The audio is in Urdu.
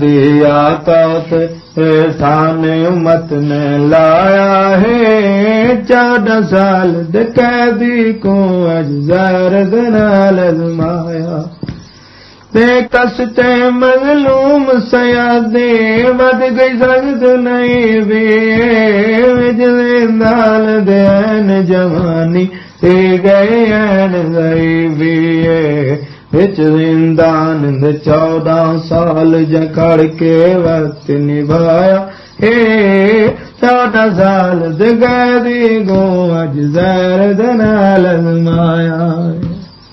دیا تھانے امت نے لایا ہے۔ چودہ سال قیدی کو اجزار دنال ازمایا۔ تے کستے مظلوم سیادے ود گئی سکت نہیں بھی وجلے نال دین جوانی، تے گئے این گئی بھی زندان چودہ سال جکڑ کے وقت نبھایا چودہ سال دگا دی گو اج زیر دنال ازمایا